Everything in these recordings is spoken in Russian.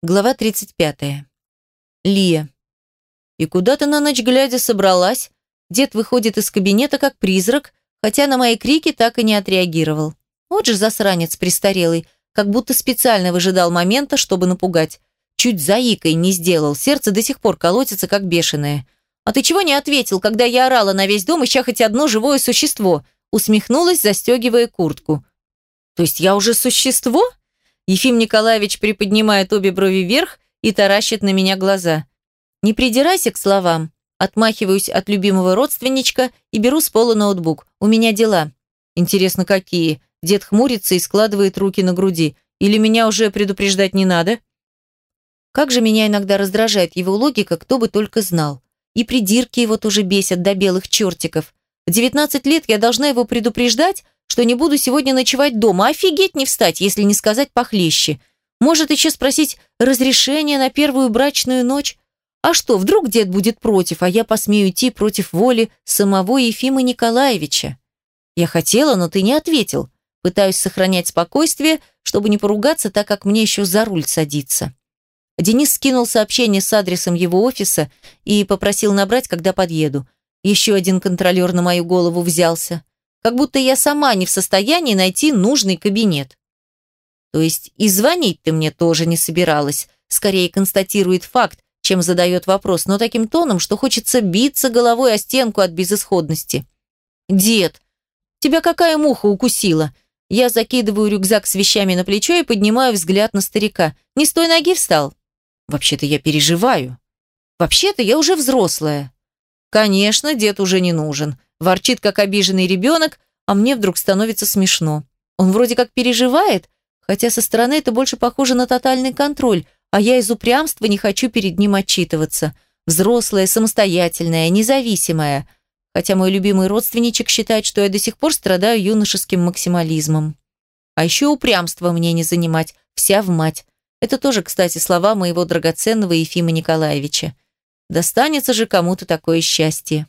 Глава 35. Лия. И куда ты на ночь глядя собралась? Дед выходит из кабинета как призрак, хотя на мои крики так и не отреагировал. Вот же засранец престарелый, как будто специально выжидал момента, чтобы напугать. Чуть заикой не сделал, сердце до сих пор колотится, как бешеное. «А ты чего не ответил, когда я орала на весь дом, ища хоть одно живое существо?» Усмехнулась, застегивая куртку. «То есть я уже существо?» Ефим Николаевич приподнимает обе брови вверх и таращит на меня глаза. Не придирайся к словам. Отмахиваюсь от любимого родственничка и беру с пола ноутбук. У меня дела. Интересно, какие? Дед хмурится и складывает руки на груди. Или меня уже предупреждать не надо? Как же меня иногда раздражает его логика, кто бы только знал. И придирки его тоже бесят до белых чертиков. В 19 лет я должна его предупреждать, что не буду сегодня ночевать дома. Офигеть не встать, если не сказать похлеще. Может еще спросить разрешение на первую брачную ночь? А что, вдруг дед будет против, а я посмею идти против воли самого Ефима Николаевича? Я хотела, но ты не ответил. Пытаюсь сохранять спокойствие, чтобы не поругаться, так как мне еще за руль садиться. Денис скинул сообщение с адресом его офиса и попросил набрать, когда подъеду. Еще один контролер на мою голову взялся как будто я сама не в состоянии найти нужный кабинет. То есть и звонить ты мне тоже не собиралась, скорее констатирует факт, чем задает вопрос, но таким тоном, что хочется биться головой о стенку от безысходности. «Дед, тебя какая муха укусила?» Я закидываю рюкзак с вещами на плечо и поднимаю взгляд на старика. «Не с той ноги встал?» «Вообще-то я переживаю. Вообще-то я уже взрослая». «Конечно, дед уже не нужен ворчит, как обиженный ребенок, а мне вдруг становится смешно. Он вроде как переживает, хотя со стороны это больше похоже на тотальный контроль, а я из упрямства не хочу перед ним отчитываться. Взрослая, самостоятельная, независимая. Хотя мой любимый родственничек считает, что я до сих пор страдаю юношеским максимализмом. А еще упрямство мне не занимать, вся в мать. Это тоже, кстати, слова моего драгоценного Ефима Николаевича. Достанется же кому-то такое счастье.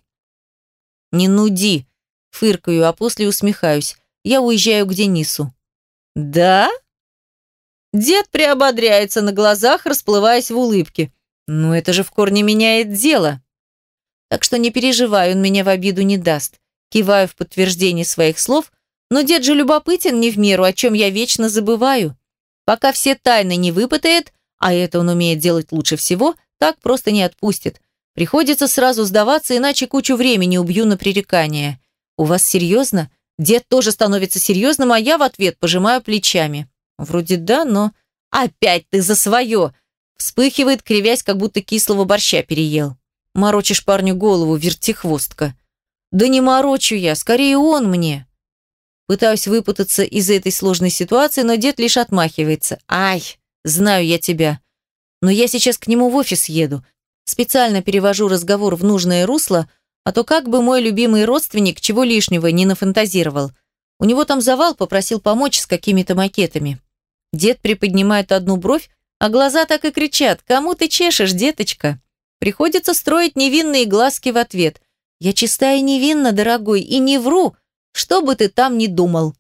«Не нуди!» – фыркаю, а после усмехаюсь. Я уезжаю к Денису. «Да?» Дед приободряется на глазах, расплываясь в улыбке. «Ну это же в корне меняет дело!» Так что не переживай, он меня в обиду не даст. Киваю в подтверждение своих слов, но дед же любопытен не в меру, о чем я вечно забываю. Пока все тайны не выпытает, а это он умеет делать лучше всего, так просто не отпустит. Приходится сразу сдаваться, иначе кучу времени убью на пререкание. У вас серьезно? Дед тоже становится серьезным, а я в ответ пожимаю плечами. Вроде да, но... Опять ты за свое! Вспыхивает, кривясь, как будто кислого борща переел. Морочишь парню голову, вертихвостка. Да не морочу я, скорее он мне. Пытаюсь выпутаться из этой сложной ситуации, но дед лишь отмахивается. Ай, знаю я тебя. Но я сейчас к нему в офис еду. Специально перевожу разговор в нужное русло, а то как бы мой любимый родственник чего лишнего не нафантазировал. У него там завал, попросил помочь с какими-то макетами. Дед приподнимает одну бровь, а глаза так и кричат «Кому ты чешешь, деточка?» Приходится строить невинные глазки в ответ. «Я чистая невинна, дорогой, и не вру, что бы ты там ни думал».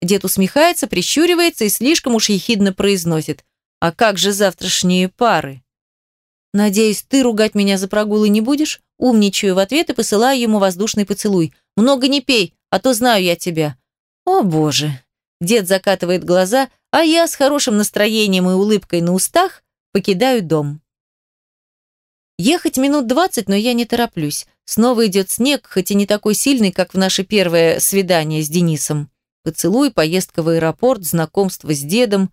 Дед усмехается, прищуривается и слишком уж ехидно произносит. «А как же завтрашние пары?» «Надеюсь, ты ругать меня за прогулы не будешь?» Умничаю в ответ и посылаю ему воздушный поцелуй. «Много не пей, а то знаю я тебя». «О, боже!» Дед закатывает глаза, а я с хорошим настроением и улыбкой на устах покидаю дом. Ехать минут двадцать, но я не тороплюсь. Снова идет снег, хоть и не такой сильный, как в наше первое свидание с Денисом. Поцелуй, поездка в аэропорт, знакомство с дедом.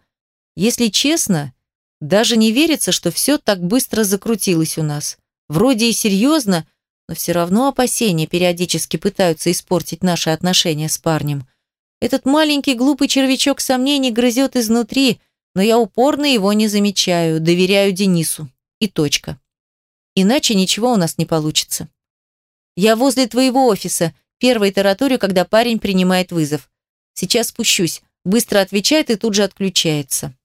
Если честно, даже не верится, что все так быстро закрутилось у нас. Вроде и серьезно, но все равно опасения периодически пытаются испортить наши отношения с парнем. Этот маленький глупый червячок сомнений грызет изнутри, но я упорно его не замечаю, доверяю Денису. И точка. Иначе ничего у нас не получится. Я возле твоего офиса, первой тараторию, когда парень принимает вызов. Сейчас спущусь, быстро отвечает и тут же отключается.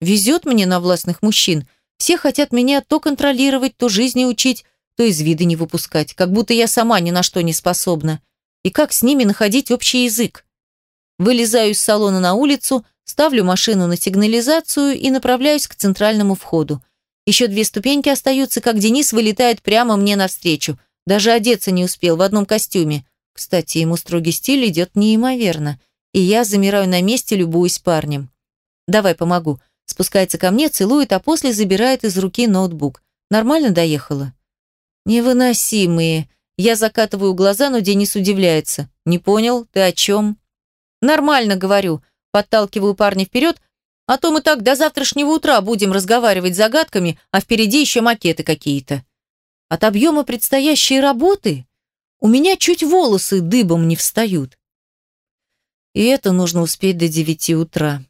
Везет мне на властных мужчин. Все хотят меня то контролировать, то жизни учить, то из вида не выпускать, как будто я сама ни на что не способна. И как с ними находить общий язык? Вылезаю из салона на улицу, ставлю машину на сигнализацию и направляюсь к центральному входу. Еще две ступеньки остаются, как Денис вылетает прямо мне навстречу. Даже одеться не успел в одном костюме. Кстати, ему строгий стиль идет неимоверно. И я замираю на месте, любуюсь парнем. «Давай помогу». Спускается ко мне, целует, а после забирает из руки ноутбук. Нормально доехала? Невыносимые. Я закатываю глаза, но Денис удивляется. Не понял, ты о чем? Нормально, говорю. Подталкиваю парня вперед, а то мы так до завтрашнего утра будем разговаривать загадками, а впереди еще макеты какие-то. От объема предстоящей работы у меня чуть волосы дыбом не встают. И это нужно успеть до девяти утра.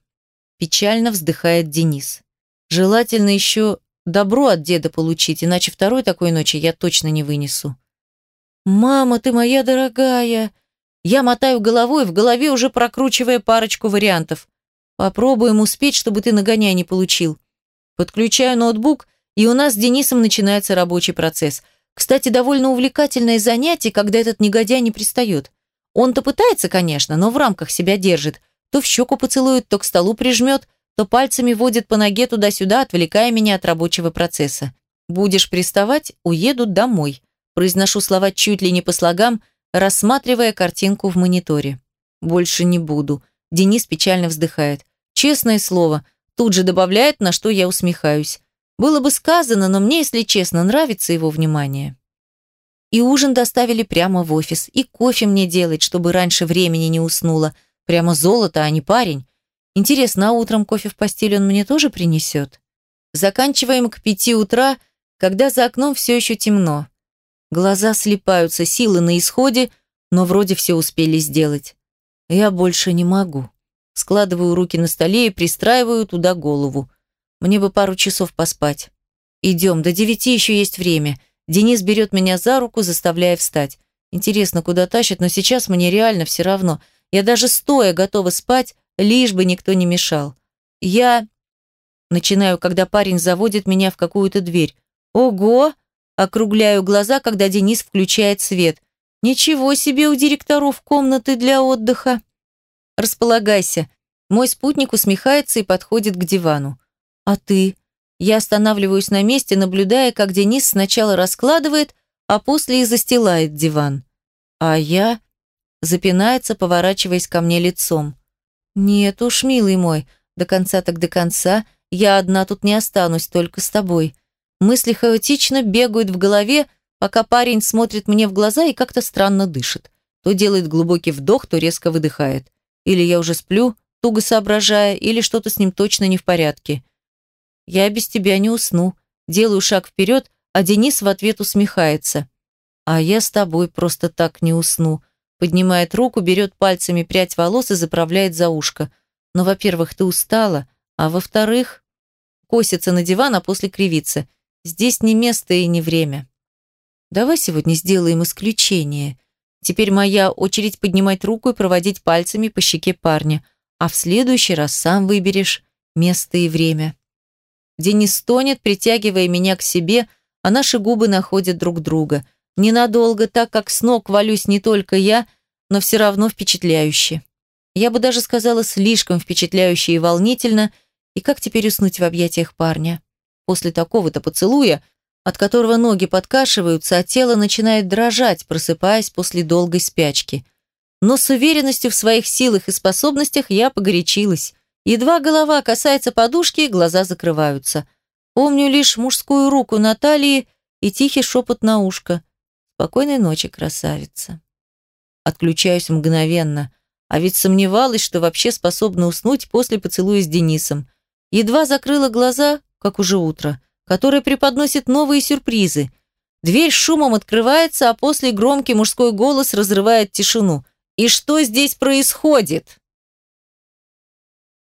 Печально вздыхает Денис. Желательно еще добро от деда получить, иначе второй такой ночи я точно не вынесу. «Мама, ты моя дорогая!» Я мотаю головой, в голове уже прокручивая парочку вариантов. Попробуем успеть, чтобы ты нагоняй не получил. Подключаю ноутбук, и у нас с Денисом начинается рабочий процесс. Кстати, довольно увлекательное занятие, когда этот негодяй не пристает. Он-то пытается, конечно, но в рамках себя держит. То в щеку поцелует, то к столу прижмет, то пальцами водит по ноге туда-сюда, отвлекая меня от рабочего процесса. «Будешь приставать, уеду домой», произношу слова чуть ли не по слогам, рассматривая картинку в мониторе. «Больше не буду», Денис печально вздыхает. «Честное слово», тут же добавляет, на что я усмехаюсь. Было бы сказано, но мне, если честно, нравится его внимание. И ужин доставили прямо в офис, и кофе мне делать, чтобы раньше времени не уснула. Прямо золото, а не парень. Интересно, а утром кофе в постель он мне тоже принесет? Заканчиваем к пяти утра, когда за окном все еще темно. Глаза слипаются, силы на исходе, но вроде все успели сделать. Я больше не могу. Складываю руки на столе и пристраиваю туда голову. Мне бы пару часов поспать. Идем, до девяти еще есть время. Денис берет меня за руку, заставляя встать. Интересно, куда тащит, но сейчас мне реально все равно. Я даже стоя готова спать, лишь бы никто не мешал. Я... Начинаю, когда парень заводит меня в какую-то дверь. Ого! Округляю глаза, когда Денис включает свет. Ничего себе у директоров комнаты для отдыха. Располагайся. Мой спутник усмехается и подходит к дивану. А ты? Я останавливаюсь на месте, наблюдая, как Денис сначала раскладывает, а после и застилает диван. А я... Запинается, поворачиваясь ко мне лицом. «Нет уж, милый мой, до конца так до конца, я одна тут не останусь, только с тобой». Мысли хаотично бегают в голове, пока парень смотрит мне в глаза и как-то странно дышит. То делает глубокий вдох, то резко выдыхает. Или я уже сплю, туго соображая, или что-то с ним точно не в порядке. Я без тебя не усну. Делаю шаг вперед, а Денис в ответ усмехается. А я с тобой просто так не усну. Поднимает руку, берет пальцами прядь волос и заправляет за ушко. Но, во-первых, ты устала, а во-вторых, косится на диван, а после кривится. Здесь не место и не время. Давай сегодня сделаем исключение. Теперь моя очередь поднимать руку и проводить пальцами по щеке парня, а в следующий раз сам выберешь место и время. Денис стонет, притягивая меня к себе, а наши губы находят друг друга. Ненадолго, так как с ног валюсь не только я, но все равно впечатляюще. Я бы даже сказала, слишком впечатляюще и волнительно, и как теперь уснуть в объятиях парня? После такого-то поцелуя, от которого ноги подкашиваются, а тело начинает дрожать, просыпаясь после долгой спячки. Но с уверенностью в своих силах и способностях я погорячилась. Едва голова касается подушки, глаза закрываются. Помню лишь мужскую руку на талии и тихий шепот на ушко. «Спокойной ночи, красавица». Отключаюсь мгновенно, а ведь сомневалась, что вообще способна уснуть после поцелуя с Денисом. Едва закрыла глаза, как уже утро, которое преподносит новые сюрпризы. Дверь шумом открывается, а после громкий мужской голос разрывает тишину. «И что здесь происходит?»